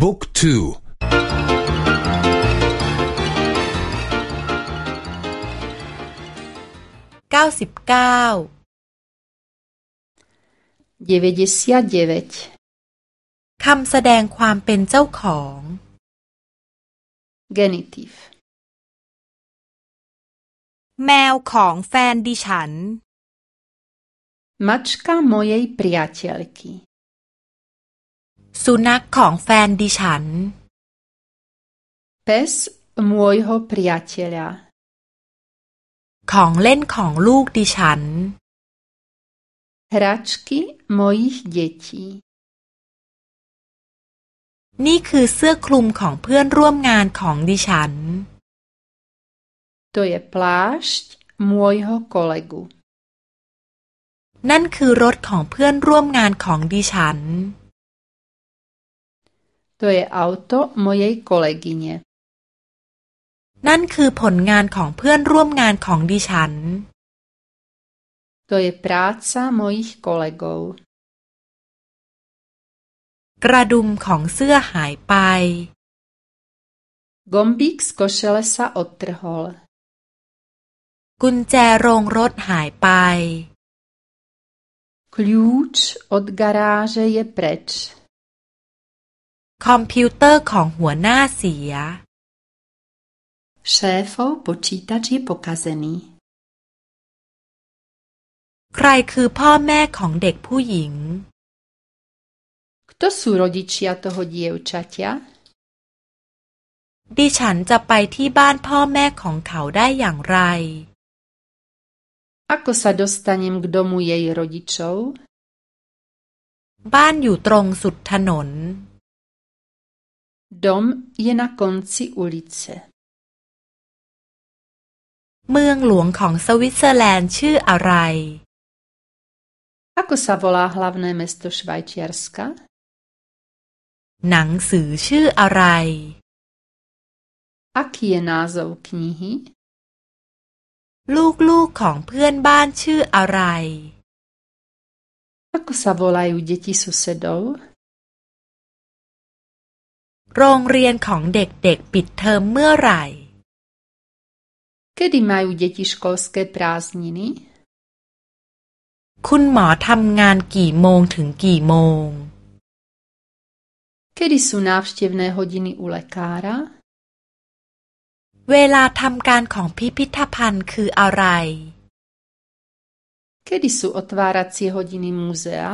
book two เก้าสิบเก้าคำแสดงความเป็นเจ้าของ genitív แมวของแฟนดิฉัน mačka mojej priateľky สุนัขของแฟนดิฉัน pes môjho priateľa ของเล่นของลูกดิฉัน hračky mojich detí นี่คือเสื้อคลุมของเพื่อนร่วมงานของดิฉัน To je plášť môjho kolegu นั่นคือรถของเพื่อนร่วมงานของดิฉัน To je auto mojej kolegyne นั่นคือผลงานของเพื่อนร่วมงานของดิฉัน To je práca mojich kolegov กระดุมของเสื้อหายไป Gombík z košele sa odtrhol กุญแจโรงรถหายไป Kľúč od garáže je preč คอมพิวเตอร์ของหัวหน้าเสีย Šéfov počítač je pokazený ใครคือพ่อแม่ของเด็กผู้หญิง Kto sú rodičia toho dievčatia? ดิฉันจะไปที่บ้านพ่อแม่ของเขาได้อย่างไร Ako sa dostanem k domu jej rodičov? บ้านอยู่ตรงสุดถนน Dom je na konci ulice. เมืองหลวงของสวิตเซอร์แลนด์ชื่ออะไร Ako sa volá hlavné mesto Švajčiarska? หนังสือชื่ออะไร Aký je názov knihy? ลูกๆของเพื่อนบ้านชื่ออะไร Ako sa volajú deti susedov? โรงเรียนของเด็กๆปิดเทอมเมื่อไหร่ Kedy majú deti školské prázdniny? คุณหมอทำงานกี่โมงถึงกี่โมง Kedy sú návštevné hodiny u lekára? เวลาทำการของพิพิธภัณฑ์คืออะไร Kedy sú otváracie hodiny múzea?